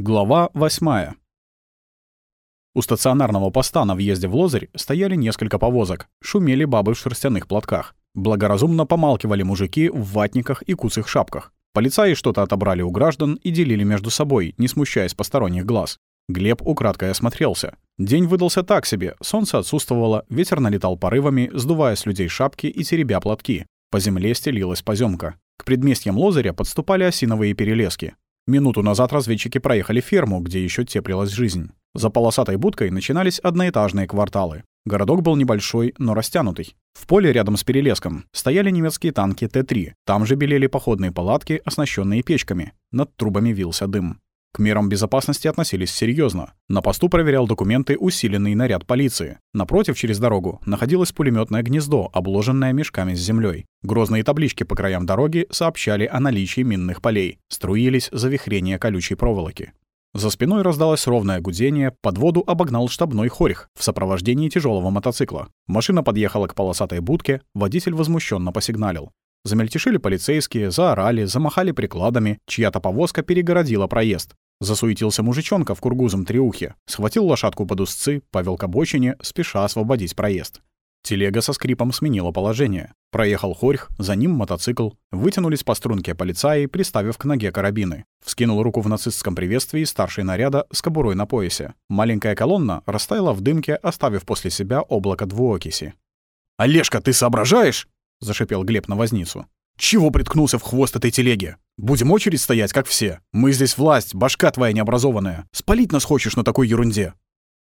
Глава 8. У стационарного поста на въезде в Лозырь стояли несколько повозок, шумели бабы в шерстяных платках. Благоразумно помалкивали мужики в ватниках и куцых шапках. Полицаи что-то отобрали у граждан и делили между собой, не смущаясь посторонних глаз. Глеб украдкой осмотрелся. День выдался так себе, солнце отсутствовало, ветер налетал порывами, сдувая с людей шапки и теребя платки. По земле стелилась поземка. К предместьям Лозыря подступали осиновые перелески. Минуту назад разведчики проехали ферму, где еще теплилась жизнь. За полосатой будкой начинались одноэтажные кварталы. Городок был небольшой, но растянутый. В поле рядом с перелеском стояли немецкие танки Т-3. Там же белели походные палатки, оснащенные печками. Над трубами вился дым. К мерам безопасности относились серьезно. На посту проверял документы усиленный наряд полиции. Напротив, через дорогу, находилось пулеметное гнездо, обложенное мешками с землей. Грозные таблички по краям дороги сообщали о наличии минных полей. Струились завихрения колючей проволоки. За спиной раздалось ровное гудение, под воду обогнал штабной хорих в сопровождении тяжелого мотоцикла. Машина подъехала к полосатой будке, водитель возмущенно посигналил. Замельтешили полицейские, заорали, замахали прикладами, чья-то повозка перегородила проезд. Засуетился мужичонка в кургузом триухе, схватил лошадку под узцы, повел к обочине, спеша освободить проезд. Телега со скрипом сменила положение. Проехал хорьх, за ним мотоцикл. Вытянулись по струнке полицаи, приставив к ноге карабины. Вскинул руку в нацистском приветствии старший наряда с кобурой на поясе. Маленькая колонна растаяла в дымке, оставив после себя облако двуокиси. «Олежка, ты соображаешь?» — зашипел Глеб на возницу. «Чего приткнулся в хвост этой телеги? Будем очередь стоять, как все. Мы здесь власть, башка твоя необразованная. Спалить нас хочешь на такой ерунде?»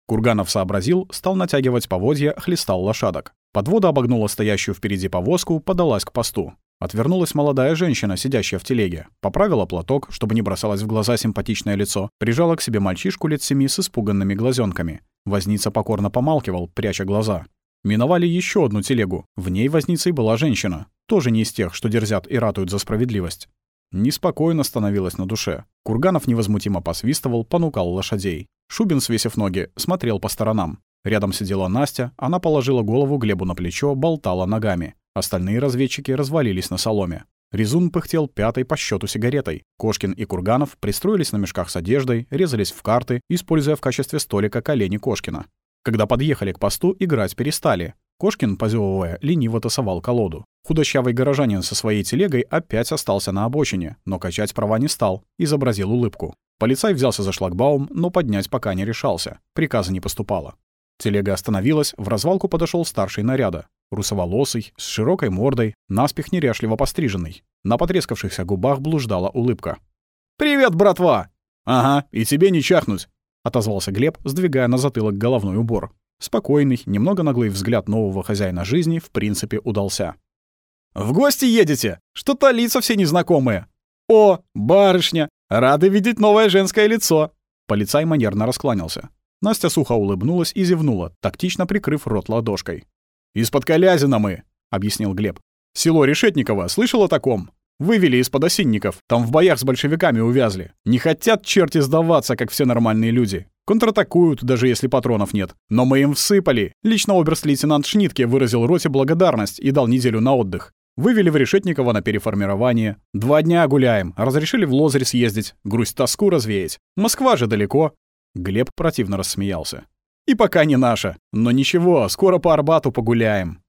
Курганов сообразил, стал натягивать поводья, хлестал лошадок. Подвода обогнула стоящую впереди повозку, подалась к посту. Отвернулась молодая женщина, сидящая в телеге. Поправила платок, чтобы не бросалось в глаза симпатичное лицо. Прижала к себе мальчишку лет семи с испуганными глазенками. Возница покорно помалкивал, пряча глаза. Миновали еще одну телегу. В ней возницей была женщина. Тоже не из тех, что дерзят и ратуют за справедливость. Неспокойно становилось на душе. Курганов невозмутимо посвистывал, понукал лошадей. Шубин, свесив ноги, смотрел по сторонам. Рядом сидела Настя, она положила голову Глебу на плечо, болтала ногами. Остальные разведчики развалились на соломе. Резун пыхтел пятой по счету сигаретой. Кошкин и Курганов пристроились на мешках с одеждой, резались в карты, используя в качестве столика колени Кошкина. Когда подъехали к посту, играть перестали. Кошкин, позевывая, лениво тасовал колоду. Худощавый горожанин со своей телегой опять остался на обочине, но качать права не стал, изобразил улыбку. Полицай взялся за шлагбаум, но поднять пока не решался. Приказа не поступало. Телега остановилась, в развалку подошел старший наряда. Русоволосый, с широкой мордой, наспех неряшливо постриженный. На потрескавшихся губах блуждала улыбка. «Привет, братва!» «Ага, и тебе не чахнуть!» Отозвался Глеб, сдвигая на затылок головной убор. Спокойный, немного наглый взгляд нового хозяина жизни в принципе удался. «В гости едете? Что-то лица все незнакомые. О, барышня! Рады видеть новое женское лицо!» Полицай манерно раскланялся. Настя сухо улыбнулась и зевнула, тактично прикрыв рот ладошкой. «Из-под Колязина мы», — объяснил Глеб. «Село Решетниково, слышал о таком? Вывели из-под осинников, там в боях с большевиками увязли. Не хотят черти сдаваться, как все нормальные люди. Контратакуют, даже если патронов нет. Но мы им всыпали. Лично оберст-лейтенант Шнитке выразил роте благодарность и дал неделю на отдых. Вывели в Решетниково на переформирование. Два дня гуляем. Разрешили в Лозарь съездить. Грусть-тоску развеять. Москва же далеко. Глеб противно рассмеялся. И пока не наша. Но ничего, скоро по Арбату погуляем.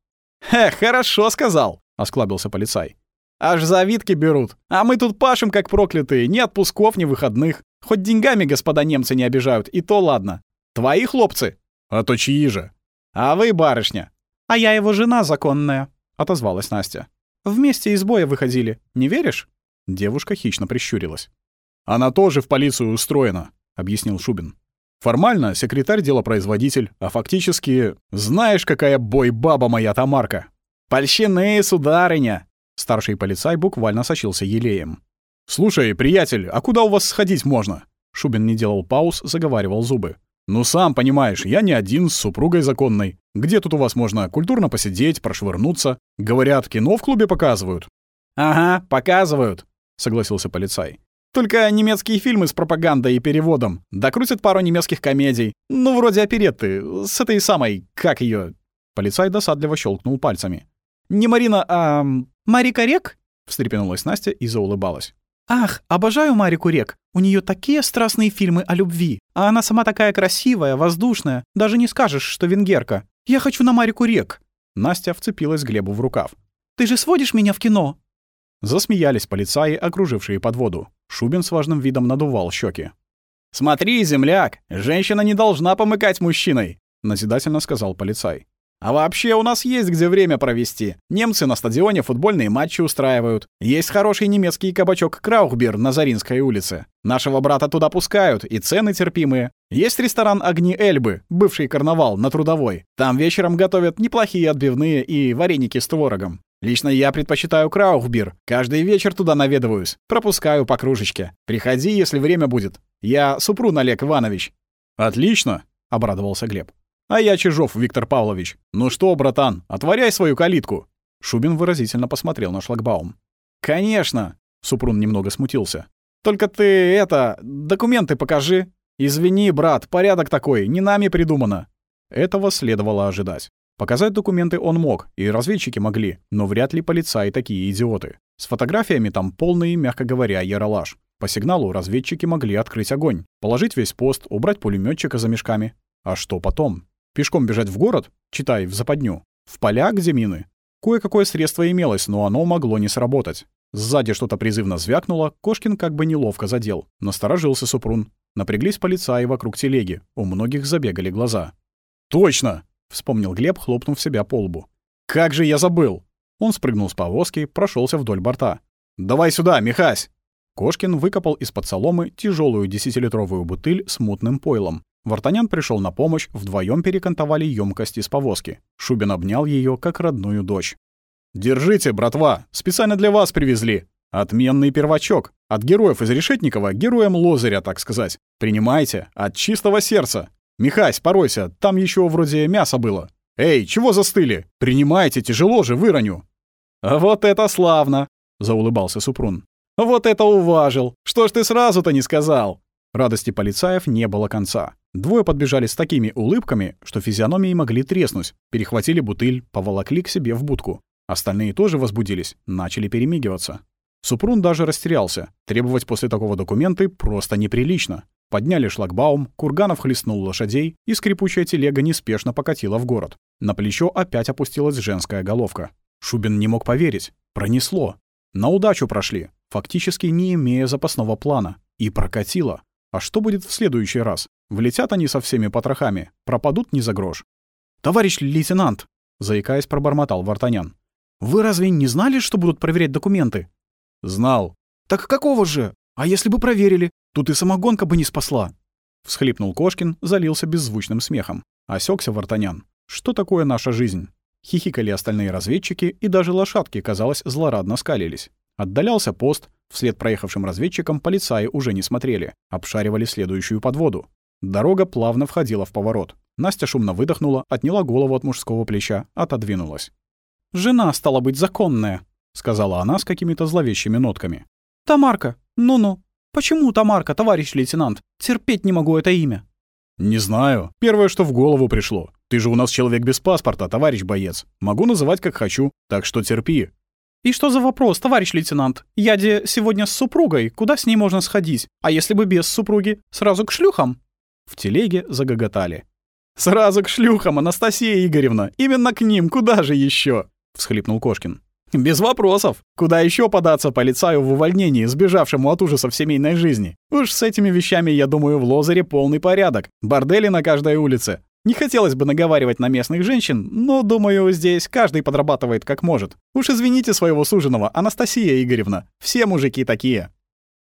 «Хе, хорошо сказал», — осклабился полицай. Аж завидки берут. А мы тут пашем как проклятые, ни отпусков, ни выходных. Хоть деньгами господа немцы не обижают, и то ладно. Твои хлопцы? А то чьи же? А вы, барышня? А я его жена законная, отозвалась Настя. Вместе из боя выходили, не веришь? Девушка хищно прищурилась. Она тоже в полицию устроена, объяснил Шубин. Формально секретарь делопроизводитель, а фактически... Знаешь, какая бой-баба моя Тамарка? Польщеные, сударыня! Старший полицай буквально сочился елеем. «Слушай, приятель, а куда у вас сходить можно?» Шубин не делал пауз, заговаривал зубы. «Ну, сам понимаешь, я не один, с супругой законной. Где тут у вас можно культурно посидеть, прошвырнуться? Говорят, кино в клубе показывают». «Ага, показывают», — согласился полицай. «Только немецкие фильмы с пропагандой и переводом. Докрутят пару немецких комедий. Ну, вроде оперетты. С этой самой, как ее? Полицай досадливо щелкнул пальцами. «Не Марина, а... Марика Рек?» — встрепенулась Настя и заулыбалась. «Ах, обожаю Марику Рек. У нее такие страстные фильмы о любви. А она сама такая красивая, воздушная. Даже не скажешь, что венгерка. Я хочу на Марику Рек». Настя вцепилась Глебу в рукав. «Ты же сводишь меня в кино?» Засмеялись полицаи, окружившие подводу. Шубин с важным видом надувал щеки. «Смотри, земляк, женщина не должна помыкать мужчиной», — назидательно сказал полицай. «А вообще у нас есть где время провести. Немцы на стадионе футбольные матчи устраивают. Есть хороший немецкий кабачок Краухбер на Заринской улице. Нашего брата туда пускают, и цены терпимые. Есть ресторан «Огни Эльбы», бывший карнавал, на Трудовой. Там вечером готовят неплохие отбивные и вареники с творогом. Лично я предпочитаю Краухбир. Каждый вечер туда наведываюсь. Пропускаю по кружечке. Приходи, если время будет. Я Супрун Олег Иванович». «Отлично», — обрадовался Глеб. «А я Чижов Виктор Павлович. Ну что, братан, отворяй свою калитку». Шубин выразительно посмотрел на шлагбаум. «Конечно!» — Супрун немного смутился. «Только ты, это, документы покажи. Извини, брат, порядок такой, не нами придумано». Этого следовало ожидать. Показать документы он мог, и разведчики могли, но вряд ли полицаи такие идиоты. С фотографиями там полный, мягко говоря, яролаж. По сигналу разведчики могли открыть огонь, положить весь пост, убрать пулеметчика за мешками. А что потом? Пешком бежать в город? Читай, в западню. В поля, где мины? Кое-какое средство имелось, но оно могло не сработать. Сзади что-то призывно звякнуло, Кошкин как бы неловко задел. Насторожился Супрун. Напряглись полицаи вокруг телеги. У многих забегали глаза. «Точно!» — вспомнил Глеб, хлопнув себя по лбу. «Как же я забыл!» Он спрыгнул с повозки, прошелся вдоль борта. «Давай сюда, Михась!» Кошкин выкопал из-под соломы тяжелую десятилитровую бутыль с мутным пойлом. Вартанян пришел на помощь, вдвоем перекантовали емкость из повозки. Шубин обнял ее как родную дочь. «Держите, братва, специально для вас привезли. Отменный первачок. От героев из Решетникова героям Лозыря, так сказать. Принимайте, от чистого сердца. «Михась, поройся, там еще вроде мяса было. Эй, чего застыли? Принимайте, тяжело же, выроню». «А «Вот это славно!» — заулыбался Супрун. «Вот это уважил! Что ж ты сразу-то не сказал?» Радости полицаев не было конца. Двое подбежали с такими улыбками, что физиономии могли треснуть, перехватили бутыль, поволокли к себе в будку. Остальные тоже возбудились, начали перемигиваться. Супрун даже растерялся. Требовать после такого документы просто неприлично. Подняли шлагбаум, Курганов хлестнул лошадей, и скрипучая телега неспешно покатила в город. На плечо опять опустилась женская головка. Шубин не мог поверить. Пронесло. На удачу прошли, фактически не имея запасного плана. И прокатило. А что будет в следующий раз? Влетят они со всеми потрохами, пропадут не за грош. «Товарищ лейтенант!» — заикаясь, пробормотал Вартанян. «Вы разве не знали, что будут проверять документы?» «Знал». «Так какого же? А если бы проверили? Тут и самогонка бы не спасла. Всхлипнул Кошкин, залился беззвучным смехом. Осекся Вартанян. Что такое наша жизнь? Хихикали остальные разведчики, и даже лошадки, казалось, злорадно скалились. Отдалялся пост, вслед проехавшим разведчикам полицаи уже не смотрели, обшаривали следующую подводу. Дорога плавно входила в поворот. Настя шумно выдохнула, отняла голову от мужского плеча, отодвинулась. «Жена, стала быть, законная», — сказала она с какими-то зловещими нотками. «Тамарка, ну-ну, «Почему Тамарка, товарищ лейтенант? Терпеть не могу это имя». «Не знаю. Первое, что в голову пришло. Ты же у нас человек без паспорта, товарищ боец. Могу называть как хочу, так что терпи». «И что за вопрос, товарищ лейтенант? Я де сегодня с супругой, куда с ней можно сходить? А если бы без супруги? Сразу к шлюхам?» В телеге загоготали. «Сразу к шлюхам, Анастасия Игоревна! Именно к ним, куда же еще? всхлипнул Кошкин. Без вопросов. Куда еще податься полицаю в увольнении, сбежавшему от ужасов семейной жизни? Уж с этими вещами, я думаю, в Лозере полный порядок. Бордели на каждой улице. Не хотелось бы наговаривать на местных женщин, но, думаю, здесь каждый подрабатывает как может. Уж извините своего суженого, Анастасия Игоревна. Все мужики такие.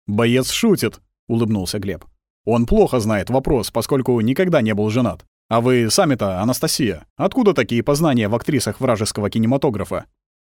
«Боец шутит», — улыбнулся Глеб. «Он плохо знает вопрос, поскольку никогда не был женат. А вы сами-то, Анастасия, откуда такие познания в актрисах вражеского кинематографа?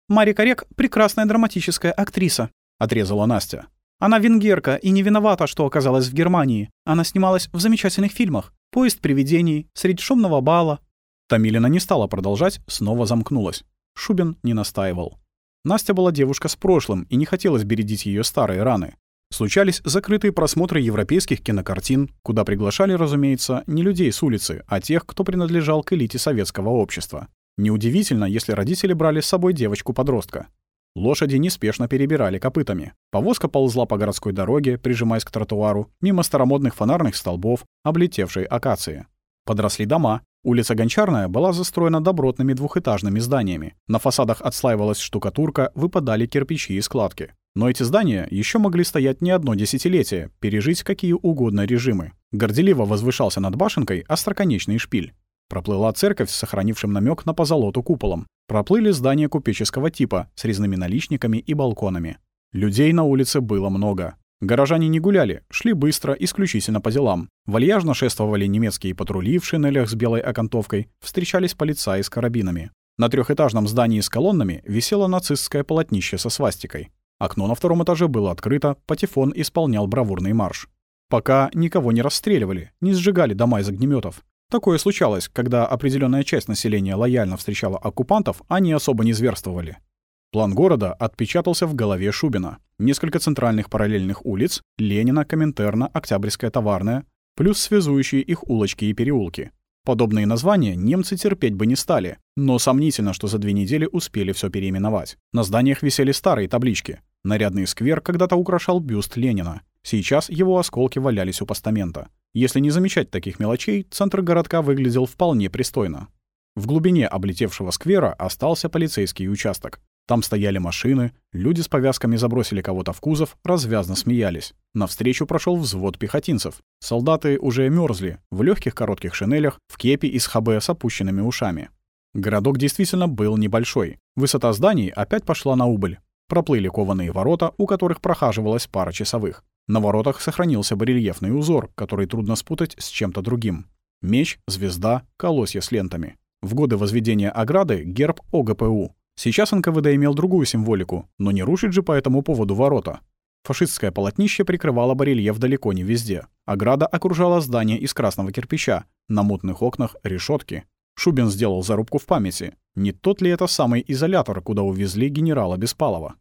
Марика Рек — прекрасная драматическая актриса», — отрезала Настя. «Она венгерка и не виновата, что оказалась в Германии. Она снималась в замечательных фильмах. «Поезд привидений», «Средь шумного бала». Тамилина не стала продолжать, снова замкнулась. Шубин не настаивал. Настя была девушка с прошлым, и не хотелось бередить ее старые раны. Случались закрытые просмотры европейских кинокартин, куда приглашали, разумеется, не людей с улицы, а тех, кто принадлежал к элите советского общества. Неудивительно, если родители брали с собой девочку-подростка. Лошади неспешно перебирали копытами. Повозка ползла по городской дороге, прижимаясь к тротуару, мимо старомодных фонарных столбов, облетевшей акации. Подросли дома. Улица Гончарная была застроена добротными двухэтажными зданиями. На фасадах отслаивалась штукатурка, выпадали кирпичи и складки. Но эти здания еще могли стоять не одно десятилетие, пережить какие угодно режимы. Горделиво возвышался над башенкой остроконечный шпиль. Проплыла церковь с сохранившим намек на позолоту куполом. Проплыли здания купеческого типа с резными наличниками и балконами. Людей на улице было много. Горожане не гуляли, шли быстро, исключительно по делам. Вальяжно шествовали немецкие патрули в шинелях с белой окантовкой, встречались полицаи с карабинами. На трехэтажном здании с колоннами висело нацистское полотнище со свастикой. Окно на втором этаже было открыто, патефон исполнял бравурный марш. Пока никого не расстреливали, не сжигали дома из огнеметов. Такое случалось, когда определенная часть населения лояльно встречала оккупантов, они особо не зверствовали. План города отпечатался в голове Шубина. Несколько центральных параллельных улиц — Ленина, Коминтерна, Октябрьская, Товарная, плюс связующие их улочки и переулки. Подобные названия немцы терпеть бы не стали, но сомнительно, что за две недели успели все переименовать. На зданиях висели старые таблички. Нарядный сквер когда-то украшал бюст Ленина. Сейчас его осколки валялись у постамента. Если не замечать таких мелочей, центр городка выглядел вполне пристойно. В глубине облетевшего сквера остался полицейский участок. Там стояли машины, люди с повязками забросили кого-то в кузов, развязно смеялись. Навстречу прошел взвод пехотинцев. Солдаты уже мерзли, в легких коротких шинелях, в кепи из ХБ с опущенными ушами. Городок действительно был небольшой. Высота зданий опять пошла на убыль. Проплыли кованые ворота, у которых прохаживалась пара часовых. На воротах сохранился барельефный узор, который трудно спутать с чем-то другим. Меч, звезда, колосья с лентами. В годы возведения ограды герб ОГПУ. Сейчас НКВД имел другую символику, но не рушить же по этому поводу ворота. Фашистское полотнище прикрывало барельеф далеко не везде. Ограда окружала здание из красного кирпича. На мутных окнах — решетки. Шубин сделал зарубку в памяти. Не тот ли это самый изолятор, куда увезли генерала Беспалова?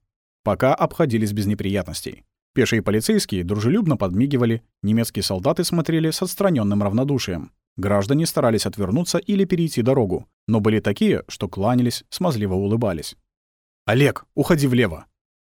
Пока обходились без неприятностей. Пешие полицейские дружелюбно подмигивали, немецкие солдаты смотрели с отстраненным равнодушием. Граждане старались отвернуться или перейти дорогу, но были такие, что кланялись, смазливо улыбались. «Олег, уходи влево!»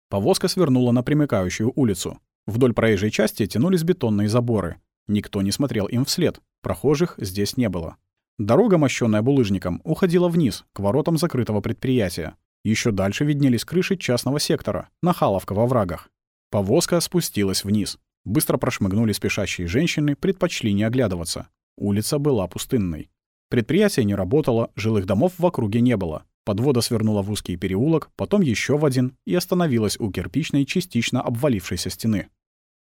Повозка свернула на примыкающую улицу. Вдоль проезжей части тянулись бетонные заборы. Никто не смотрел им вслед, прохожих здесь не было. Дорога, мощенная булыжником, уходила вниз, к воротам закрытого предприятия. Еще дальше виднелись крыши частного сектора, нахаловка во врагах. Повозка спустилась вниз. Быстро прошмыгнули спешащие женщины, предпочли не оглядываться. Улица была пустынной. Предприятие не работало, жилых домов в округе не было. Подвода свернула в узкий переулок, потом еще в один и остановилась у кирпичной, частично обвалившейся стены.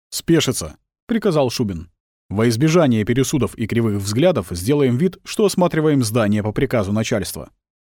«Спешиться!» — приказал Шубин. «Во избежание пересудов и кривых взглядов сделаем вид, что осматриваем здание по приказу начальства».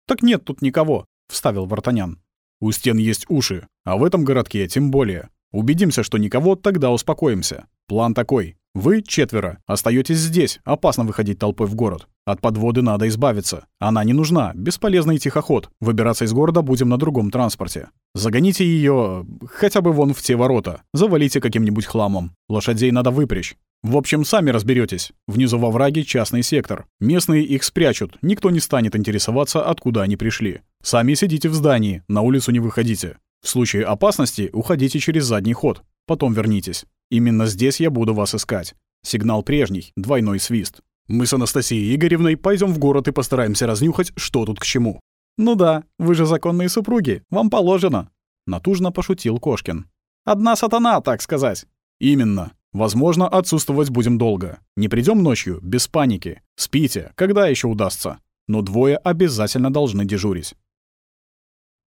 «Так нет тут никого», — вставил Вартанян. «У стен есть уши, а в этом городке тем более. Убедимся, что никого, тогда успокоимся. План такой. Вы, четверо, остаетесь здесь, опасно выходить толпой в город. От подводы надо избавиться. Она не нужна, бесполезный тихоход. Выбираться из города будем на другом транспорте. Загоните ее хотя бы вон в те ворота. Завалите каким-нибудь хламом. Лошадей надо выпрячь. В общем, сами разберетесь. Внизу во враге частный сектор. Местные их спрячут, никто не станет интересоваться, откуда они пришли. Сами сидите в здании, на улицу не выходите. В случае опасности уходите через задний ход, потом вернитесь. Именно здесь я буду вас искать. Сигнал прежний, двойной свист. Мы с Анастасией Игоревной пойдем в город и постараемся разнюхать, что тут к чему. Ну да, вы же законные супруги, вам положено. Натужно пошутил Кошкин. Одна сатана, так сказать. Именно. Возможно, отсутствовать будем долго. Не придем ночью, без паники. Спите, когда еще удастся. Но двое обязательно должны дежурить.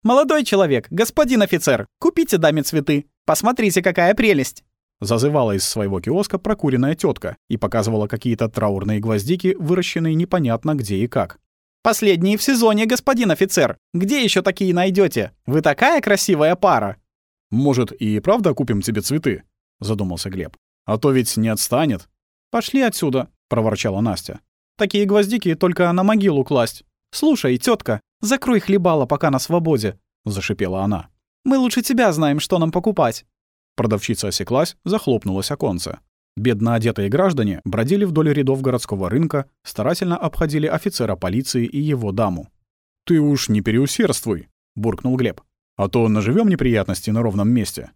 «Молодой человек, господин офицер, купите даме цветы. Посмотрите, какая прелесть!» Зазывала из своего киоска прокуренная тетка и показывала какие-то траурные гвоздики, выращенные непонятно где и как. «Последние в сезоне, господин офицер! Где еще такие найдете? Вы такая красивая пара!» «Может, и правда купим тебе цветы?» — задумался Глеб. «А то ведь не отстанет». «Пошли отсюда!» — проворчала Настя. «Такие гвоздики только на могилу класть. Слушай, тетка, «Закрой хлебало, пока на свободе», — зашипела она. «Мы лучше тебя знаем, что нам покупать». Продавщица осеклась, захлопнулась оконце. Бедно одетые граждане бродили вдоль рядов городского рынка, старательно обходили офицера полиции и его даму. «Ты уж не переусердствуй», — буркнул Глеб. А то наживем неприятности на ровном месте».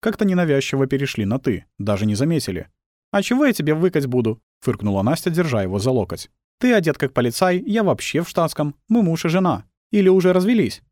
Как-то ненавязчиво перешли на «ты», даже не заметили. «А чего я тебе выкать буду?» — фыркнула Настя, держа его за локоть. «Ты одет как полицай, я вообще в штатском. Мы муж и жена. Или уже развелись?»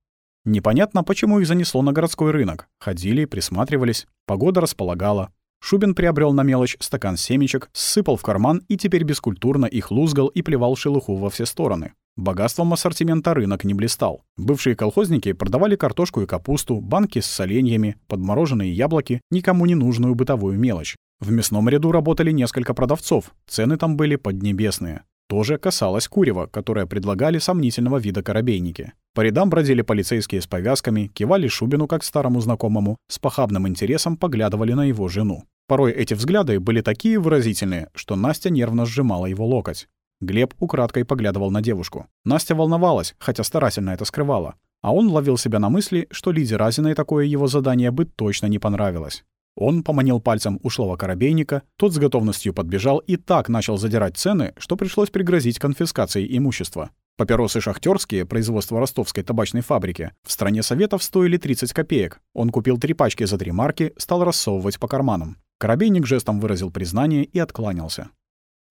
Непонятно, почему их занесло на городской рынок. Ходили, присматривались, погода располагала. Шубин приобрел на мелочь стакан семечек, сыпал в карман и теперь бескультурно их лузгал и плевал шелуху во все стороны. Богатством ассортимента рынок не блистал. Бывшие колхозники продавали картошку и капусту, банки с соленьями, подмороженные яблоки, никому не нужную бытовую мелочь. В мясном ряду работали несколько продавцов, цены там были поднебесные. Тоже касалось курева, которое предлагали сомнительного вида корабейники. По рядам бродили полицейские с повязками, кивали Шубину как старому знакомому, с похабным интересом поглядывали на его жену. Порой эти взгляды были такие выразительные, что Настя нервно сжимала его локоть. Глеб украдкой поглядывал на девушку. Настя волновалась, хотя старательно это скрывала. А он ловил себя на мысли, что Лиде Разиной такое его задание бы точно не понравилось. Он поманил пальцем ушлого корабейника, тот с готовностью подбежал и так начал задирать цены, что пришлось пригрозить конфискацией имущества. Папиросы шахтерские, производства ростовской табачной фабрики, в стране Советов стоили 30 копеек. Он купил три пачки за три марки, стал рассовывать по карманам. Коробейник жестом выразил признание и откланялся.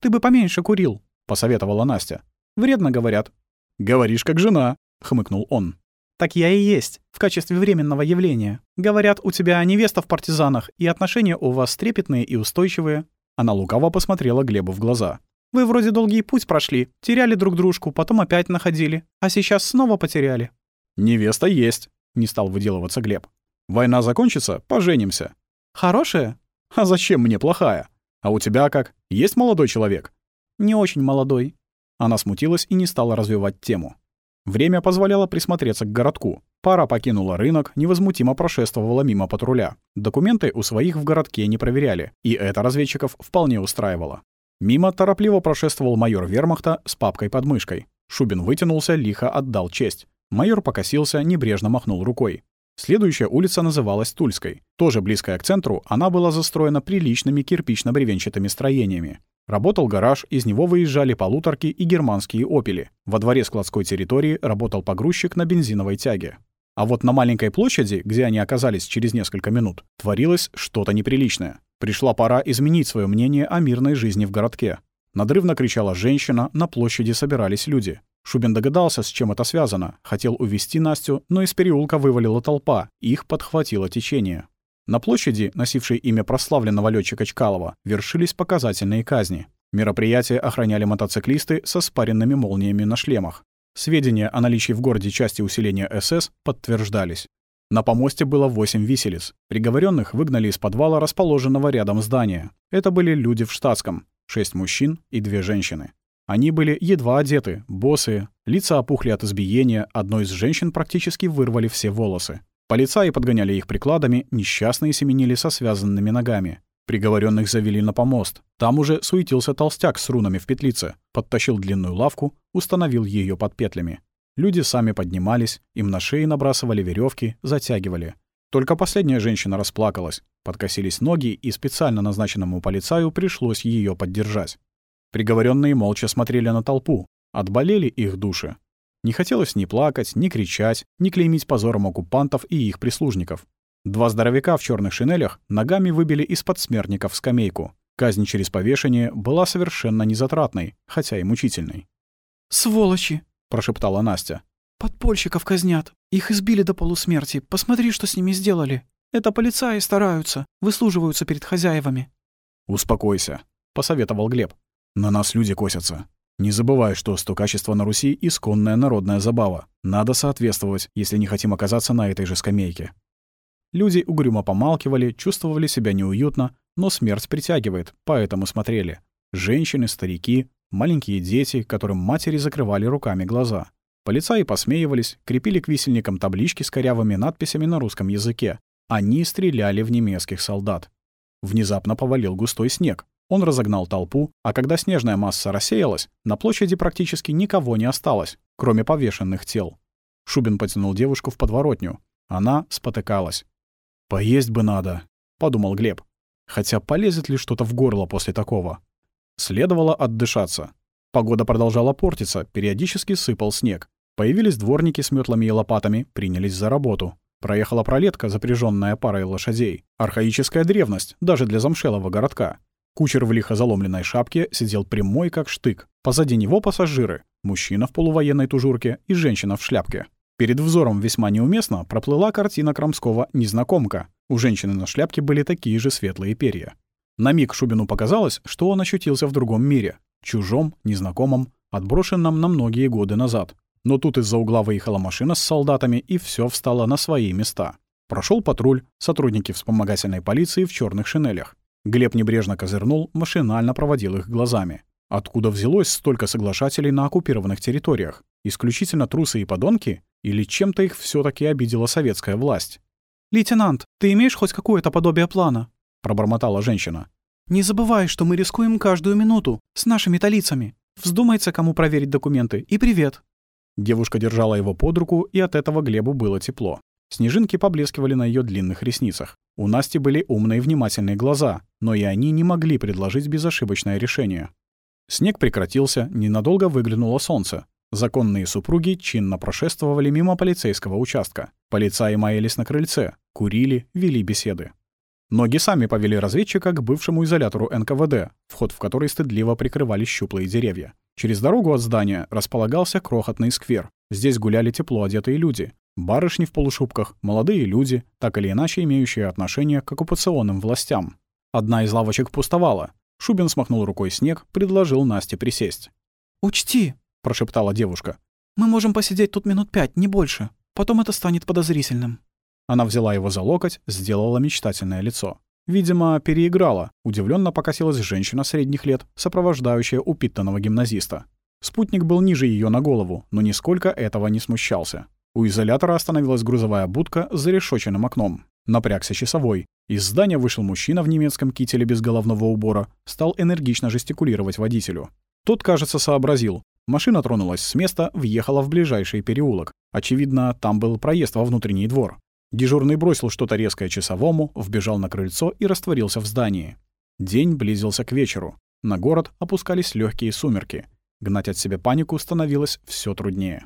«Ты бы поменьше курил», — посоветовала Настя. «Вредно, говорят». «Говоришь, как жена», — хмыкнул он. «Так я и есть, в качестве временного явления. Говорят, у тебя невеста в партизанах, и отношения у вас трепетные и устойчивые». Она лукаво посмотрела Глебу в глаза. Вы вроде долгий путь прошли, теряли друг дружку, потом опять находили, а сейчас снова потеряли». «Невеста есть», — не стал выделываться Глеб. «Война закончится, поженимся». «Хорошая?» «А зачем мне плохая? А у тебя как? Есть молодой человек?» «Не очень молодой». Она смутилась и не стала развивать тему. Время позволяло присмотреться к городку. Пара покинула рынок, невозмутимо прошествовала мимо патруля. Документы у своих в городке не проверяли, и это разведчиков вполне устраивало. Мимо торопливо прошествовал майор вермахта с папкой под мышкой. Шубин вытянулся, лихо отдал честь. Майор покосился, небрежно махнул рукой. Следующая улица называлась Тульской. Тоже близкая к центру, она была застроена приличными кирпично-бревенчатыми строениями. Работал гараж, из него выезжали полуторки и германские «Опели». Во дворе складской территории работал погрузчик на бензиновой тяге. А вот на маленькой площади, где они оказались через несколько минут, творилось что-то неприличное. Пришла пора изменить свое мнение о мирной жизни в городке. Надрывно кричала женщина, на площади собирались люди. Шубин догадался, с чем это связано, хотел увести Настю, но из переулка вывалила толпа, их подхватило течение. На площади, носившей имя прославленного летчика Чкалова, вершились показательные казни. Мероприятие охраняли мотоциклисты со спаренными молниями на шлемах. Сведения о наличии в городе части усиления СС подтверждались. На помосте было восемь виселиц. Приговоренных выгнали из подвала, расположенного рядом здания. Это были люди в штатском. Шесть мужчин и две женщины. Они были едва одеты, босые, лица опухли от избиения, одной из женщин практически вырвали все волосы. Полицаи подгоняли их прикладами, несчастные семенили со связанными ногами. Приговоренных завели на помост. Там уже суетился толстяк с рунами в петлице, подтащил длинную лавку, установил ее под петлями. Люди сами поднимались, им на шеи набрасывали веревки, затягивали. Только последняя женщина расплакалась. Подкосились ноги, и специально назначенному полицаю пришлось ее поддержать. Приговоренные молча смотрели на толпу. Отболели их души. Не хотелось ни плакать, ни кричать, ни клеймить позором оккупантов и их прислужников. Два здоровяка в черных шинелях ногами выбили из-под смертников скамейку. Казнь через повешение была совершенно незатратной, хотя и мучительной. «Сволочи!» прошептала Настя. «Подпольщиков казнят. Их избили до полусмерти. Посмотри, что с ними сделали. Это полицаи стараются, выслуживаются перед хозяевами». «Успокойся», — посоветовал Глеб. «На нас люди косятся. Не забывай, что стукачество на Руси — исконная народная забава. Надо соответствовать, если не хотим оказаться на этой же скамейке». Люди угрюмо помалкивали, чувствовали себя неуютно, но смерть притягивает, поэтому смотрели. Женщины, старики, маленькие дети, которым матери закрывали руками глаза. Полицаи посмеивались, крепили к висельникам таблички с корявыми надписями на русском языке. Они стреляли в немецких солдат. Внезапно повалил густой снег. Он разогнал толпу, а когда снежная масса рассеялась, на площади практически никого не осталось, кроме повешенных тел. Шубин потянул девушку в подворотню. Она спотыкалась. «Поесть бы надо», — подумал Глеб. Хотя полезет ли что-то в горло после такого? Следовало отдышаться. Погода продолжала портиться, периодически сыпал снег. Появились дворники с метлами и лопатами, принялись за работу. Проехала пролетка, запряженная парой лошадей. Архаическая древность, даже для замшелого городка. Кучер в лихо заломленной шапке сидел прямой, как штык. Позади него пассажиры. Мужчина в полувоенной тужурке и женщина в шляпке. Перед взором весьма неуместно проплыла картина Крамского «Незнакомка». У женщины на шляпке были такие же светлые перья. На миг Шубину показалось, что он ощутился в другом мире. Чужом, незнакомом, отброшенном на многие годы назад. Но тут из-за угла выехала машина с солдатами, и все встало на свои места. Прошел патруль, сотрудники вспомогательной полиции в черных шинелях. Глеб небрежно козырнул, машинально проводил их глазами. Откуда взялось столько соглашателей на оккупированных территориях? Исключительно трусы и подонки? Или чем-то их все таки обидела советская власть? «Лейтенант, ты имеешь хоть какое-то подобие плана?» — пробормотала женщина. «Не забывай, что мы рискуем каждую минуту с нашими-то лицами. Вздумается кому проверить документы, и привет!» Девушка держала его под руку, и от этого Глебу было тепло. Снежинки поблескивали на ее длинных ресницах. У Насти были умные внимательные глаза, но и они не могли предложить безошибочное решение. Снег прекратился, ненадолго выглянуло солнце. Законные супруги чинно прошествовали мимо полицейского участка. Полицаи маялись на крыльце, курили, вели беседы. Ноги сами повели разведчика к бывшему изолятору НКВД, вход в который стыдливо прикрывали щуплые деревья. Через дорогу от здания располагался крохотный сквер. Здесь гуляли тепло одетые люди. Барышни в полушубках, молодые люди, так или иначе имеющие отношение к оккупационным властям. Одна из лавочек пустовала. Шубин смахнул рукой снег, предложил Насте присесть. «Учти», — прошептала девушка, — «мы можем посидеть тут минут пять, не больше. Потом это станет подозрительным». Она взяла его за локоть, сделала мечтательное лицо. Видимо, переиграла. Удивленно покосилась женщина средних лет, сопровождающая упитанного гимназиста. Спутник был ниже ее на голову, но нисколько этого не смущался. У изолятора остановилась грузовая будка с зарешоченным окном. Напрягся часовой. Из здания вышел мужчина в немецком кителе без головного убора, стал энергично жестикулировать водителю. Тот, кажется, сообразил. Машина тронулась с места, въехала в ближайший переулок. Очевидно, там был проезд во внутренний двор. Дежурный бросил что-то резкое часовому, вбежал на крыльцо и растворился в здании. День близился к вечеру. На город опускались легкие сумерки. Гнать от себя панику становилось все труднее.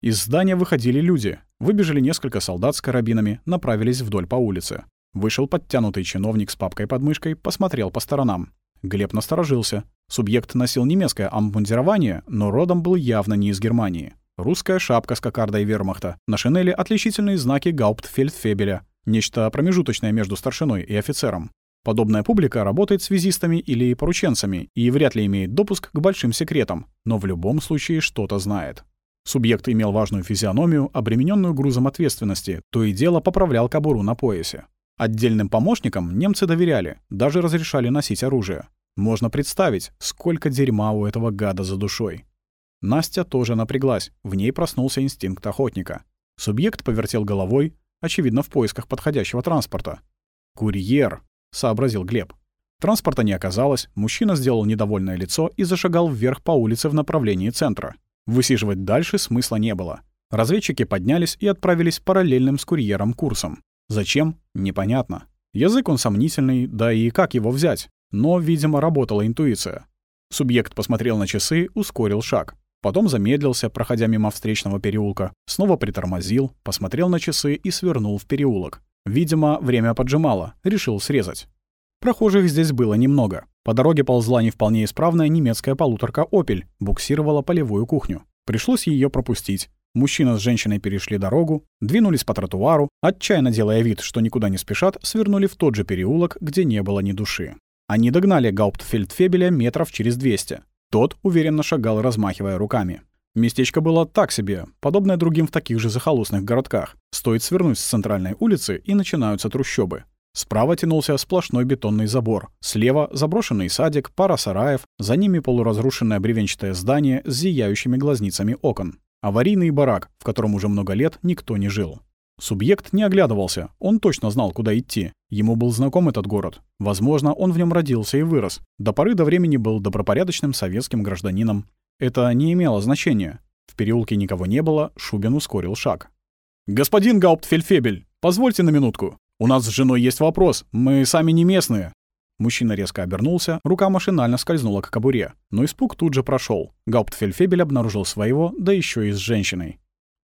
Из здания выходили люди. Выбежали несколько солдат с карабинами, направились вдоль по улице. Вышел подтянутый чиновник с папкой под мышкой, посмотрел по сторонам. Глеб насторожился. Субъект носил немецкое амбундирование, но родом был явно не из Германии. Русская шапка с кокардой вермахта. На шинели отличительные знаки гауптфельдфебеля. Нечто промежуточное между старшиной и офицером. Подобная публика работает связистами или порученцами и вряд ли имеет допуск к большим секретам, но в любом случае что-то знает. Субъект имел важную физиономию, обремененную грузом ответственности, то и дело поправлял кобуру на поясе. Отдельным помощникам немцы доверяли, даже разрешали носить оружие. Можно представить, сколько дерьма у этого гада за душой. Настя тоже напряглась, в ней проснулся инстинкт охотника. Субъект повертел головой, очевидно, в поисках подходящего транспорта. «Курьер», — сообразил Глеб. Транспорта не оказалось, мужчина сделал недовольное лицо и зашагал вверх по улице в направлении центра. Высиживать дальше смысла не было. Разведчики поднялись и отправились параллельным с курьером курсом. Зачем? Непонятно. Язык он сомнительный, да и как его взять? Но, видимо, работала интуиция. Субъект посмотрел на часы, ускорил шаг. Потом замедлился, проходя мимо встречного переулка, снова притормозил, посмотрел на часы и свернул в переулок. Видимо, время поджимало, решил срезать. Прохожих здесь было немного. По дороге ползла не вполне исправная немецкая полуторка «Опель», буксировала полевую кухню. Пришлось ее пропустить. Мужчина с женщиной перешли дорогу, двинулись по тротуару, отчаянно делая вид, что никуда не спешат, свернули в тот же переулок, где не было ни души. Они догнали Гауптфельдфебеля метров через 200. Тот уверенно шагал, размахивая руками. Местечко было так себе, подобное другим в таких же захолустных городках. Стоит свернуть с центральной улицы, и начинаются трущобы. Справа тянулся сплошной бетонный забор. Слева — заброшенный садик, пара сараев, за ними полуразрушенное бревенчатое здание с зияющими глазницами окон. Аварийный барак, в котором уже много лет никто не жил. Субъект не оглядывался, он точно знал, куда идти. Ему был знаком этот город. Возможно, он в нем родился и вырос. До поры до времени был добропорядочным советским гражданином. Это не имело значения. В переулке никого не было, Шубин ускорил шаг. «Господин Гауптфельдфебель, позвольте на минутку. У нас с женой есть вопрос, мы сами не местные». Мужчина резко обернулся, рука машинально скользнула к кобуре. Но испуг тут же прошел. Гауптфельдфебель обнаружил своего, да еще и с женщиной.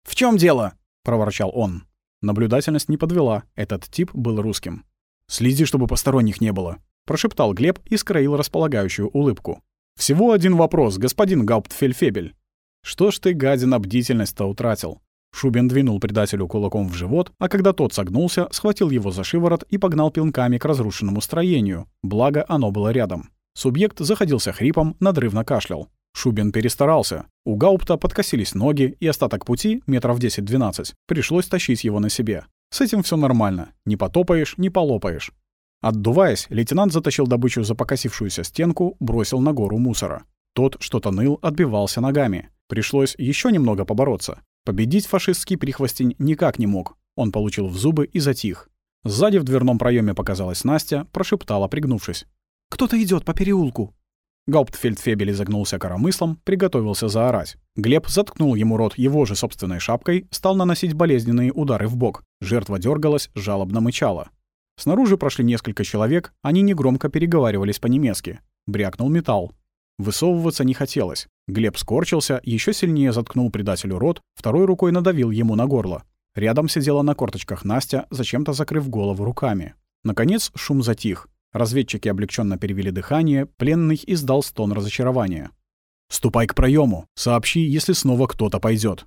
«В чем дело?» — проворчал он. Наблюдательность не подвела, этот тип был русским. «Следи, чтобы посторонних не было», — прошептал Глеб и скроил располагающую улыбку. «Всего один вопрос, господин Гауптфельфебель. Что ж ты, гадина, бдительность-то утратил?» Шубин двинул предателю кулаком в живот, а когда тот согнулся, схватил его за шиворот и погнал пинками к разрушенному строению, благо оно было рядом. Субъект заходился хрипом, надрывно кашлял. Шубин перестарался. У Гаупта подкосились ноги, и остаток пути, метров 10-12, пришлось тащить его на себе. С этим все нормально. Не потопаешь, не полопаешь. Отдуваясь, лейтенант затащил добычу за покосившуюся стенку, бросил на гору мусора. Тот что-то ныл, отбивался ногами. Пришлось еще немного побороться. Победить фашистский прихвостень никак не мог. Он получил в зубы и затих. Сзади в дверном проеме показалась Настя, прошептала, пригнувшись. «Кто-то идет по переулку». Гауптфельдфебель изогнулся коромыслом, приготовился заорать. Глеб заткнул ему рот его же собственной шапкой, стал наносить болезненные удары в бок. Жертва дергалась, жалобно мычала. Снаружи прошли несколько человек, они негромко переговаривались по-немецки. Брякнул металл. Высовываться не хотелось. Глеб скорчился, еще сильнее заткнул предателю рот, второй рукой надавил ему на горло. Рядом сидела на корточках Настя, зачем-то закрыв голову руками. Наконец шум затих. Разведчики облегченно перевели дыхание, пленный издал стон разочарования. «Ступай к проему, сообщи, если снова кто-то пойдет.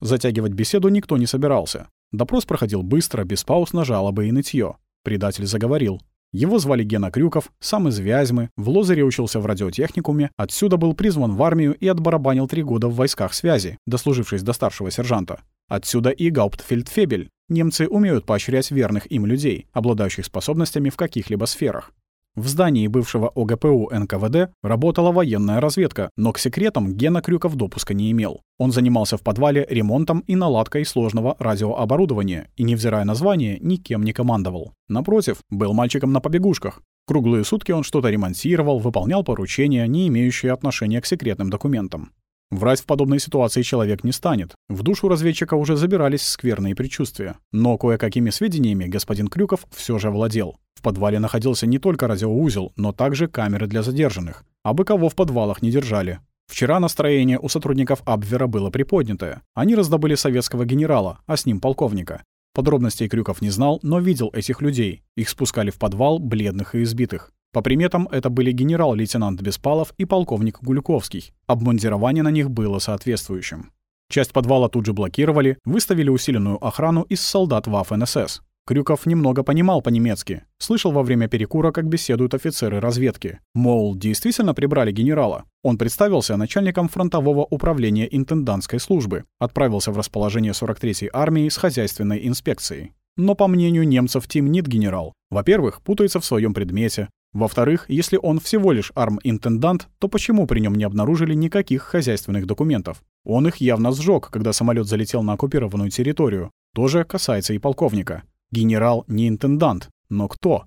Затягивать беседу никто не собирался. Допрос проходил быстро, без пауз на жалобы и нытье. Предатель заговорил. Его звали Гена Крюков, сам из Вязьмы, в Лозере учился в радиотехникуме, отсюда был призван в армию и отбарабанил три года в войсках связи, дослужившись до старшего сержанта. Отсюда и Гауптфельдфебель. Немцы умеют поощрять верных им людей, обладающих способностями в каких-либо сферах. В здании бывшего ОГПУ НКВД работала военная разведка, но к секретам Гена Крюков допуска не имел. Он занимался в подвале ремонтом и наладкой сложного радиооборудования и, невзирая на звание, никем не командовал. Напротив, был мальчиком на побегушках. Круглые сутки он что-то ремонтировал, выполнял поручения, не имеющие отношения к секретным документам. Врать в подобной ситуации человек не станет. В душу разведчика уже забирались скверные предчувствия. Но кое-какими сведениями господин Крюков все же владел. В подвале находился не только радиоузел, но также камеры для задержанных. А бы кого в подвалах не держали. Вчера настроение у сотрудников Абвера было приподнятое. Они раздобыли советского генерала, а с ним полковника. Подробностей Крюков не знал, но видел этих людей. Их спускали в подвал, бледных и избитых. По приметам, это были генерал-лейтенант Беспалов и полковник Гульковский. Обмундирование на них было соответствующим. Часть подвала тут же блокировали, выставили усиленную охрану из солдат ВАФ-НСС. Крюков немного понимал по-немецки. Слышал во время перекура, как беседуют офицеры разведки. Мол, действительно прибрали генерала. Он представился начальником фронтового управления интендантской службы. Отправился в расположение 43-й армии с хозяйственной инспекцией. Но, по мнению немцев, темнит генерал. Во-первых, путается в своем предмете. Во-вторых, если он всего лишь арм-интендант, то почему при нем не обнаружили никаких хозяйственных документов? Он их явно сжег, когда самолет залетел на оккупированную территорию. Тоже касается и полковника. Генерал не интендант, но кто?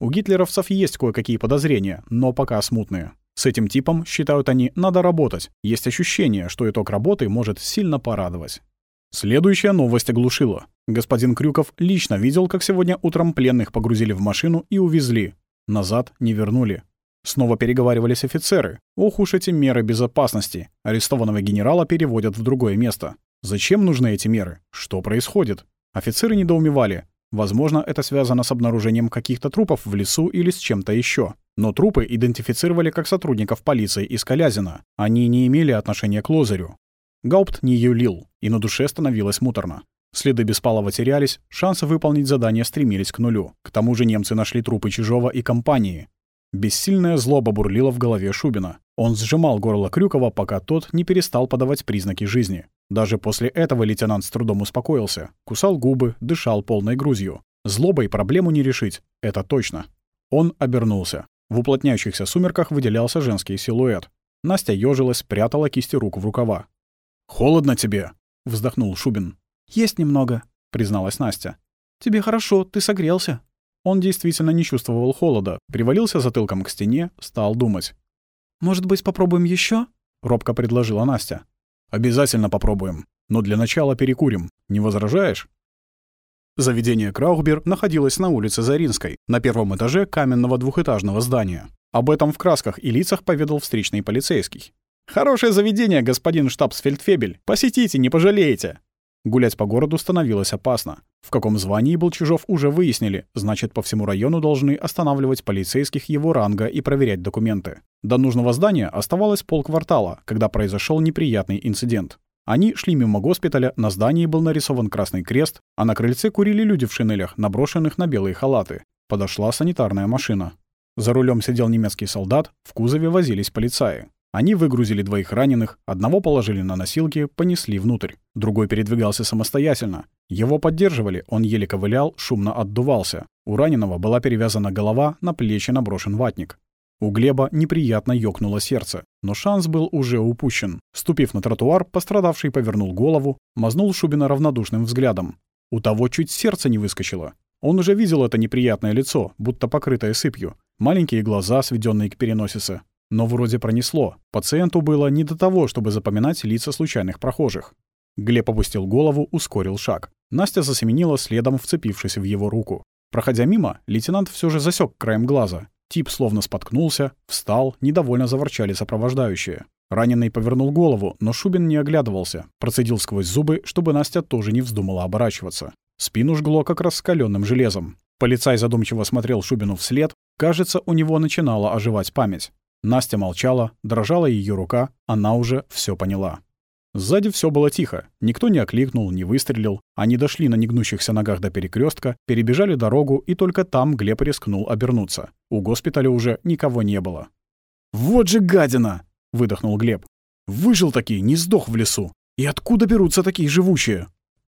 У гитлеровцев есть кое-какие подозрения, но пока смутные. С этим типом, считают они, надо работать. Есть ощущение, что итог работы может сильно порадовать. Следующая новость оглушила. Господин Крюков лично видел, как сегодня утром пленных погрузили в машину и увезли. Назад не вернули. Снова переговаривались офицеры. Ох уж эти меры безопасности. Арестованного генерала переводят в другое место. Зачем нужны эти меры? Что происходит? Офицеры недоумевали. Возможно, это связано с обнаружением каких-то трупов в лесу или с чем-то еще. Но трупы идентифицировали как сотрудников полиции из Калязина. Они не имели отношения к Лозарю. Гаупт не юлил, и на душе становилось муторно. Следы Беспалова терялись, шансы выполнить задание стремились к нулю. К тому же немцы нашли трупы Чижова и компании. Бессильная злоба бурлила в голове Шубина. Он сжимал горло Крюкова, пока тот не перестал подавать признаки жизни. Даже после этого лейтенант с трудом успокоился. Кусал губы, дышал полной грузью. Злобой проблему не решить, это точно. Он обернулся. В уплотняющихся сумерках выделялся женский силуэт. Настя ёжилась, прятала кисти рук в рукава. «Холодно тебе!» — вздохнул Шубин. «Есть немного», — призналась Настя. «Тебе хорошо, ты согрелся». Он действительно не чувствовал холода, привалился затылком к стене, стал думать. «Может быть, попробуем еще? робко предложила Настя. «Обязательно попробуем. Но для начала перекурим. Не возражаешь?» Заведение Краухбер находилось на улице Заринской, на первом этаже каменного двухэтажного здания. Об этом в красках и лицах поведал встречный полицейский. «Хорошее заведение, господин штабсфельдфебель. Посетите, не пожалеете!» Гулять по городу становилось опасно. В каком звании был Чижов, уже выяснили, значит, по всему району должны останавливать полицейских его ранга и проверять документы. До нужного здания оставалось полквартала, когда произошел неприятный инцидент. Они шли мимо госпиталя, на здании был нарисован красный крест, а на крыльце курили люди в шинелях, наброшенных на белые халаты. Подошла санитарная машина. За рулем сидел немецкий солдат, в кузове возились полицаи. Они выгрузили двоих раненых, одного положили на носилки, понесли внутрь. Другой передвигался самостоятельно. Его поддерживали, он еле ковылял, шумно отдувался. У раненого была перевязана голова, на плечи наброшен ватник. У Глеба неприятно ёкнуло сердце, но шанс был уже упущен. Ступив на тротуар, пострадавший повернул голову, мазнул Шубина равнодушным взглядом. У того чуть сердце не выскочило. Он уже видел это неприятное лицо, будто покрытое сыпью. Маленькие глаза, сведенные к переносице, но вроде пронесло. Пациенту было не до того, чтобы запоминать лица случайных прохожих. Глеб опустил голову, ускорил шаг. Настя засеменила следом, вцепившись в его руку. Проходя мимо, лейтенант все же засек краем глаза. Тип словно споткнулся, встал, недовольно заворчали сопровождающие. Раненый повернул голову, но Шубин не оглядывался, процедил сквозь зубы, чтобы Настя тоже не вздумала оборачиваться. Спину жгло, как раскаленным железом. Полицай задумчиво смотрел Шубину вслед. Кажется, у него начинала оживать память. Настя молчала, дрожала ее рука, она уже все поняла. Сзади все было тихо, никто не окликнул, не выстрелил. Они дошли на негнущихся ногах до перекрестка, перебежали дорогу, и только там Глеб рискнул обернуться. У госпиталя уже никого не было. «Вот же гадина!» — выдохнул Глеб. «Выжил таки, не сдох в лесу. И откуда берутся такие живущие?»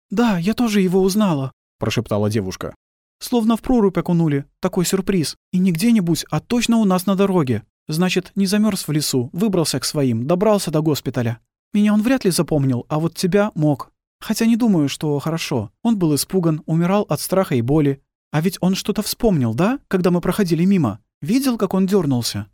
«Да, я тоже его узнала», — прошептала девушка. «Словно в прорубь окунули. Такой сюрприз. И не где-нибудь, а точно у нас на дороге. Значит, не замерз в лесу, выбрался к своим, добрался до госпиталя. Меня он вряд ли запомнил, а вот тебя мог. Хотя не думаю, что хорошо. Он был испуган, умирал от страха и боли. А ведь он что-то вспомнил, да, когда мы проходили мимо? Видел, как он дернулся?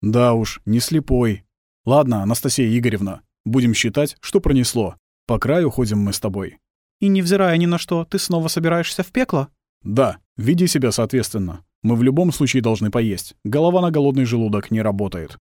Да уж, не слепой. Ладно, Анастасия Игоревна, будем считать, что пронесло. По краю ходим мы с тобой. И невзирая ни на что, ты снова собираешься в пекло? Да, веди себя соответственно. Мы в любом случае должны поесть. Голова на голодный желудок не работает.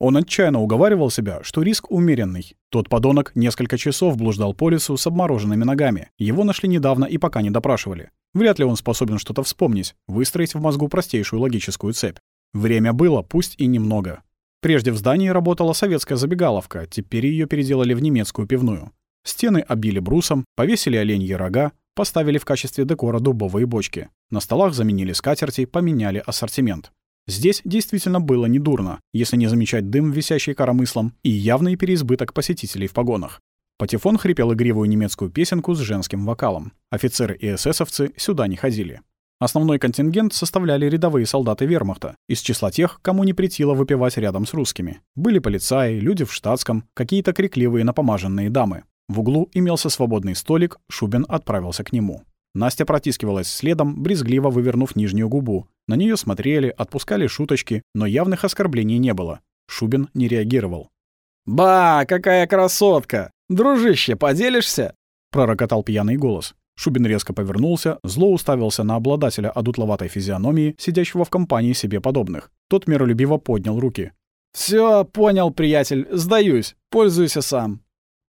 Он отчаянно уговаривал себя, что риск умеренный. Тот подонок несколько часов блуждал по лесу с обмороженными ногами. Его нашли недавно и пока не допрашивали. Вряд ли он способен что-то вспомнить, выстроить в мозгу простейшую логическую цепь. Время было, пусть и немного. Прежде в здании работала советская забегаловка, теперь ее переделали в немецкую пивную. Стены обили брусом, повесили оленьи рога, поставили в качестве декора дубовые бочки. На столах заменили скатерти, поменяли ассортимент. Здесь действительно было недурно, если не замечать дым, висящий коромыслом, и явный переизбыток посетителей в погонах. Патефон хрипел игривую немецкую песенку с женским вокалом. Офицеры и эсэсовцы сюда не ходили. Основной контингент составляли рядовые солдаты вермахта, из числа тех, кому не притило выпивать рядом с русскими. Были полицаи, люди в штатском, какие-то крикливые напомаженные дамы. В углу имелся свободный столик, Шубин отправился к нему. Настя протискивалась следом, брезгливо вывернув нижнюю губу. На нее смотрели, отпускали шуточки, но явных оскорблений не было. Шубин не реагировал. «Ба, какая красотка! Дружище, поделишься?» — пророкотал пьяный голос. Шубин резко повернулся, зло уставился на обладателя одутловатой физиономии, сидящего в компании себе подобных. Тот миролюбиво поднял руки. «Всё, понял, приятель, сдаюсь, пользуйся сам».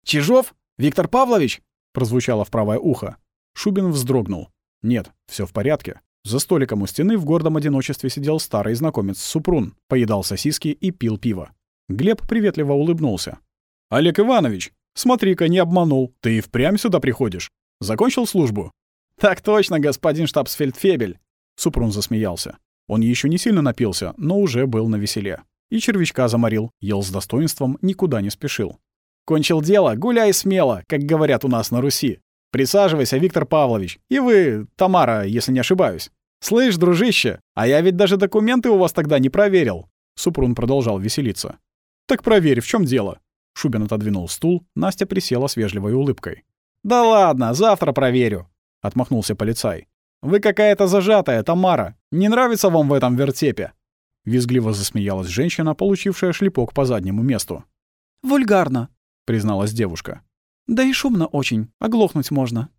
«Чижов? Виктор Павлович?» — прозвучало в правое ухо. Шубин вздрогнул. Нет, все в порядке. За столиком у стены в гордом одиночестве сидел старый знакомец Супрун, поедал сосиски и пил пиво. Глеб приветливо улыбнулся. «Олег Иванович, смотри-ка, не обманул. Ты и впрямь сюда приходишь. Закончил службу?» «Так точно, господин штабсфельдфебель!» Супрун засмеялся. Он еще не сильно напился, но уже был на веселе. И червячка заморил, ел с достоинством, никуда не спешил. «Кончил дело, гуляй смело, как говорят у нас на Руси. Присаживайся, Виктор Павлович. И вы, Тамара, если не ошибаюсь. Слышь, дружище, а я ведь даже документы у вас тогда не проверил. Супрун продолжал веселиться. Так проверь, в чем дело? Шубин отодвинул стул, Настя присела с вежливой улыбкой. «Да ладно, завтра проверю», — отмахнулся полицай. «Вы какая-то зажатая, Тамара. Не нравится вам в этом вертепе?» Визгливо засмеялась женщина, получившая шлепок по заднему месту. «Вульгарно», — призналась девушка. Да и шумно очень, оглохнуть можно.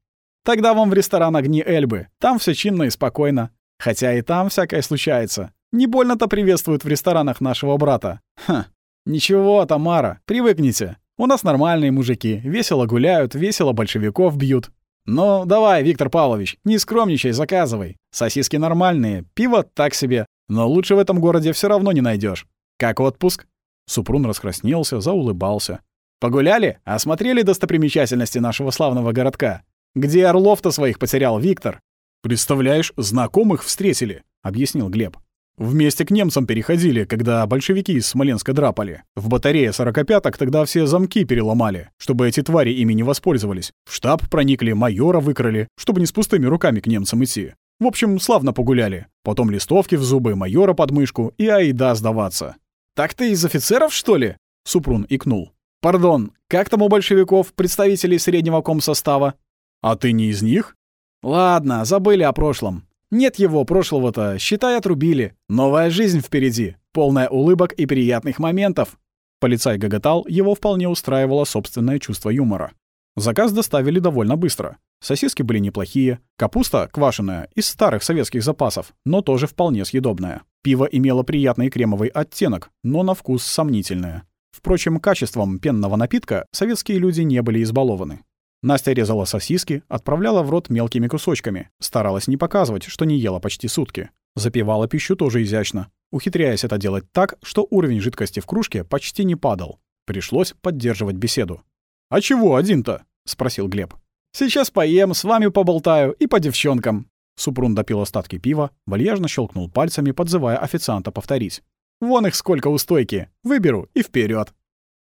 Тогда вам в ресторан «Огни Эльбы». Там все чинно и спокойно. Хотя и там всякое случается. Не больно-то приветствуют в ресторанах нашего брата. Ха. Ничего, Тамара, привыкните. У нас нормальные мужики, весело гуляют, весело большевиков бьют. Ну, давай, Виктор Павлович, не скромничай, заказывай. Сосиски нормальные, пиво так себе, но лучше в этом городе все равно не найдешь. Как отпуск?» Супрун раскраснелся, заулыбался. «Погуляли? Осмотрели достопримечательности нашего славного городка? Где орлов-то своих потерял Виктор?» «Представляешь, знакомых встретили», — объяснил Глеб. «Вместе к немцам переходили, когда большевики из Смоленска драпали. В батарее сорокопяток тогда все замки переломали, чтобы эти твари ими не воспользовались. В штаб проникли, майора выкрали, чтобы не с пустыми руками к немцам идти. В общем, славно погуляли. Потом листовки в зубы, майора под мышку и айда сдаваться. «Так ты из офицеров, что ли?» — Супрун икнул. «Пардон, как там у большевиков представителей среднего комсостава?» «А ты не из них?» «Ладно, забыли о прошлом. Нет его прошлого-то, считай, отрубили. Новая жизнь впереди, полная улыбок и приятных моментов». Полицай гоготал, его вполне устраивало собственное чувство юмора. Заказ доставили довольно быстро. Сосиски были неплохие, капуста квашеная, из старых советских запасов, но тоже вполне съедобная. Пиво имело приятный кремовый оттенок, но на вкус сомнительное. Впрочем, качеством пенного напитка советские люди не были избалованы. Настя резала сосиски, отправляла в рот мелкими кусочками, старалась не показывать, что не ела почти сутки. Запивала пищу тоже изящно, ухитряясь это делать так, что уровень жидкости в кружке почти не падал. Пришлось поддерживать беседу. «А чего один-то?» — спросил Глеб. «Сейчас поем, с вами поболтаю и по девчонкам». Супрун допил остатки пива, вальяжно щелкнул пальцами, подзывая официанта повторить. «Вон их сколько у стойки! Выберу и вперед.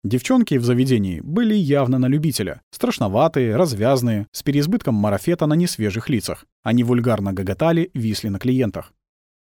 Девчонки в заведении были явно на любителя. Страшноватые, развязные, с переизбытком марафета на несвежих лицах. Они вульгарно гоготали, висли на клиентах.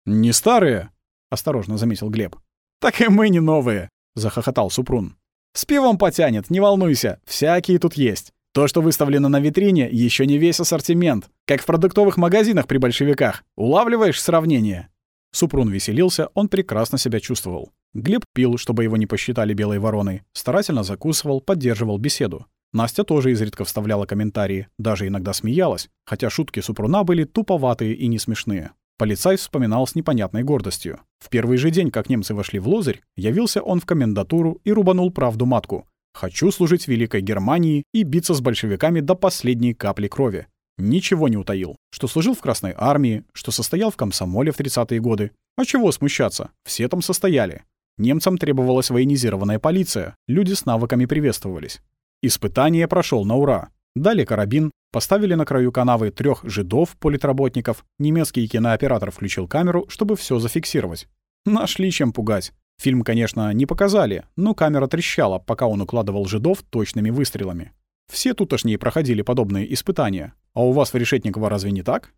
«Не старые?» — осторожно заметил Глеб. «Так и мы не новые!» — захохотал Супрун. «С пивом потянет, не волнуйся, всякие тут есть. То, что выставлено на витрине, еще не весь ассортимент, как в продуктовых магазинах при большевиках. Улавливаешь сравнение?» Супрун веселился, он прекрасно себя чувствовал. Глеб пил, чтобы его не посчитали белой вороной, старательно закусывал, поддерживал беседу. Настя тоже изредка вставляла комментарии, даже иногда смеялась, хотя шутки Супруна были туповатые и не смешные. Полицай вспоминал с непонятной гордостью. В первый же день, как немцы вошли в Лозырь, явился он в комендатуру и рубанул правду матку. «Хочу служить Великой Германии и биться с большевиками до последней капли крови». Ничего не утаил. Что служил в Красной армии, что состоял в комсомоле в 30-е годы. А чего смущаться? Все там состояли. Немцам требовалась военизированная полиция, люди с навыками приветствовались. Испытание прошел на ура. Дали карабин, поставили на краю канавы трех жидов, политработников, немецкий кинооператор включил камеру, чтобы все зафиксировать. Нашли чем пугать. Фильм, конечно, не показали, но камера трещала, пока он укладывал жидов точными выстрелами. Все тутошние проходили подобные испытания. А у вас в Решетниково разве не так?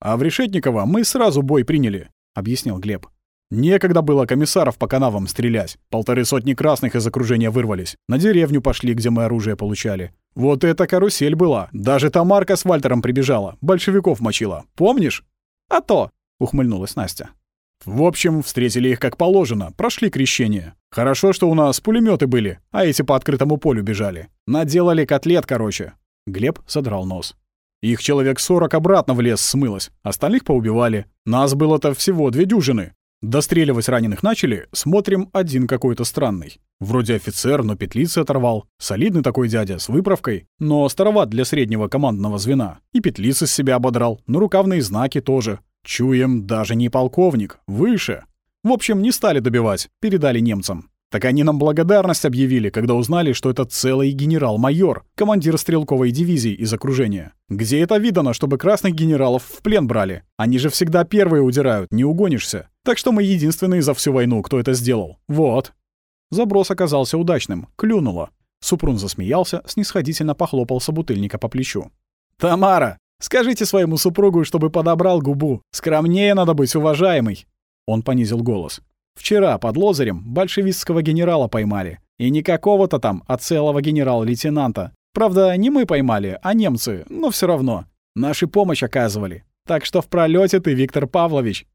А в Решетниково мы сразу бой приняли, объяснил Глеб. Некогда было комиссаров по канавам стрелять. Полторы сотни красных из окружения вырвались. На деревню пошли, где мы оружие получали. Вот это карусель была. Даже Тамарка с Вальтером прибежала. Большевиков мочила. Помнишь? А то, ухмыльнулась Настя. В общем, встретили их как положено, прошли крещение. Хорошо, что у нас пулеметы были, а эти по открытому полю бежали. Наделали котлет, короче. Глеб задрал нос. Их человек сорок обратно в лес смылось, остальных поубивали. Нас было-то всего две дюжины. Достреливать раненых начали, смотрим, один какой-то странный. Вроде офицер, но петлицы оторвал. Солидный такой дядя, с выправкой, но староват для среднего командного звена. И петлицы с себя ободрал, но рукавные знаки тоже. Чуем, даже не полковник, выше. В общем, не стали добивать, передали немцам. Так они нам благодарность объявили, когда узнали, что это целый генерал-майор, командир стрелковой дивизии из окружения. Где это видано, чтобы красных генералов в плен брали? Они же всегда первые удирают, не угонишься. Так что мы единственные за всю войну, кто это сделал. Вот. Заброс оказался удачным, клюнуло. Супрун засмеялся, снисходительно похлопал собутыльника по плечу. «Тамара, скажите своему супругу, чтобы подобрал губу. Скромнее надо быть, уважаемый». Он понизил голос. Вчера под Лозарем большевистского генерала поймали. И не какого-то там, а целого генерал-лейтенанта. Правда, не мы поймали, а немцы, но все равно. Наши помощь оказывали. Так что в пролете ты, Виктор Павлович.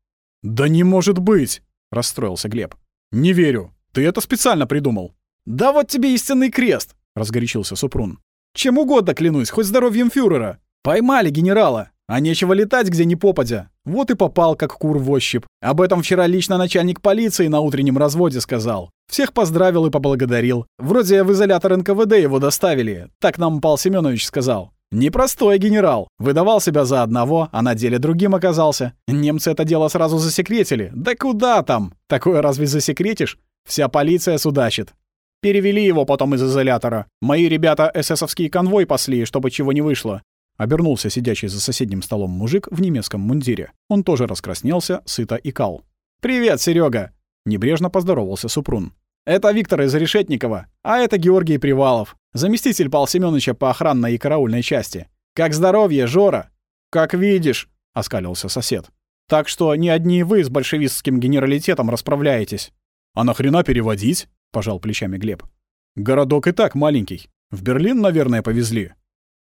«Да не может быть!» — расстроился Глеб. «Не верю. Ты это специально придумал». «Да вот тебе истинный крест!» — разгорячился Супрун. «Чем угодно клянусь, хоть здоровьем фюрера. Поймали генерала. А нечего летать, где ни попадя. Вот и попал, как кур в ощупь. Об этом вчера лично начальник полиции на утреннем разводе сказал. Всех поздравил и поблагодарил. Вроде в изолятор НКВД его доставили. Так нам Пал Семенович сказал. Непростой генерал. Выдавал себя за одного, а на деле другим оказался. Немцы это дело сразу засекретили. Да куда там? Такое разве засекретишь? Вся полиция судачит. Перевели его потом из изолятора. Мои ребята эсэсовский конвой пасли, чтобы чего не вышло. Обернулся сидящий за соседним столом мужик в немецком мундире. Он тоже раскраснелся, сыто кал. «Привет, Серега! Небрежно поздоровался Супрун. «Это Виктор из Решетникова, а это Георгий Привалов, заместитель Павла Семёныча по охранной и караульной части. Как здоровье, Жора?» «Как видишь», — оскалился сосед. «Так что не одни вы с большевистским генералитетом расправляетесь». «А нахрена переводить?» — пожал плечами Глеб. «Городок и так маленький. В Берлин, наверное, повезли».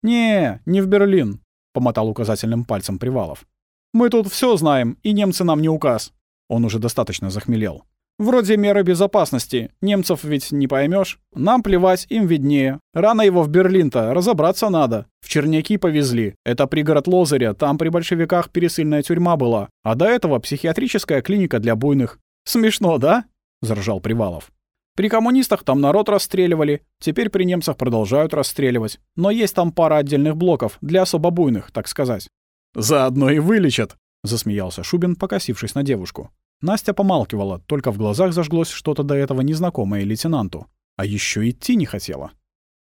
«Не, не в Берлин», — помотал указательным пальцем Привалов. «Мы тут все знаем, и немцы нам не указ». Он уже достаточно захмелел. «Вроде меры безопасности. Немцев ведь не поймешь. Нам плевать, им виднее. Рано его в Берлин-то, разобраться надо. В Черняки повезли. Это пригород Лозыря, там при большевиках пересыльная тюрьма была. А до этого психиатрическая клиника для буйных. Смешно, да?» — заржал Привалов. При коммунистах там народ расстреливали, теперь при немцах продолжают расстреливать. Но есть там пара отдельных блоков, для особо буйных, так сказать. «Заодно и вылечат», — засмеялся Шубин, покосившись на девушку. Настя помалкивала, только в глазах зажглось что-то до этого незнакомое лейтенанту. А еще идти не хотела.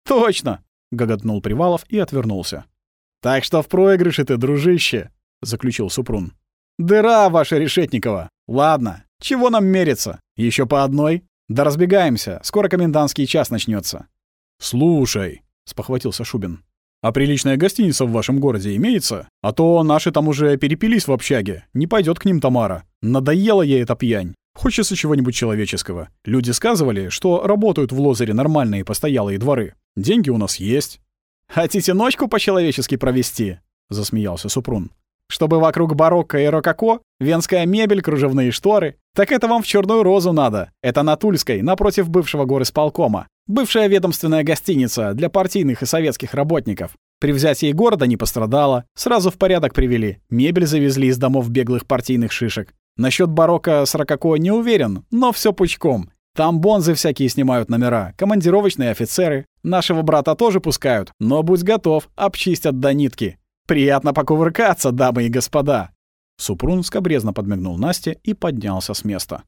«Точно!» — гоготнул Привалов и отвернулся. «Так что в проигрыше ты, дружище!» — заключил Супрун. «Дыра ваша Решетникова! Ладно, чего нам мериться? Еще по одной?» «Да разбегаемся, скоро комендантский час начнется. «Слушай», — спохватился Шубин, «а приличная гостиница в вашем городе имеется? А то наши там уже перепились в общаге, не пойдет к ним Тамара. Надоела ей эта пьянь. Хочется чего-нибудь человеческого. Люди сказывали, что работают в Лозере нормальные постоялые дворы. Деньги у нас есть». «Хотите ночку по-человечески провести?» — засмеялся Супрун. Чтобы вокруг барокко и рококо, венская мебель, кружевные шторы. Так это вам в Черную Розу надо. Это на Тульской, напротив бывшего горисполкома. Бывшая ведомственная гостиница для партийных и советских работников. При взятии города не пострадала. Сразу в порядок привели. Мебель завезли из домов беглых партийных шишек. Насчет барокко с рококо не уверен, но все пучком. Там бонзы всякие снимают номера, командировочные офицеры. Нашего брата тоже пускают, но будь готов, обчистят до нитки. Приятно покувыркаться, дамы и господа!» Супрун скобрезно подмигнул Насте и поднялся с места.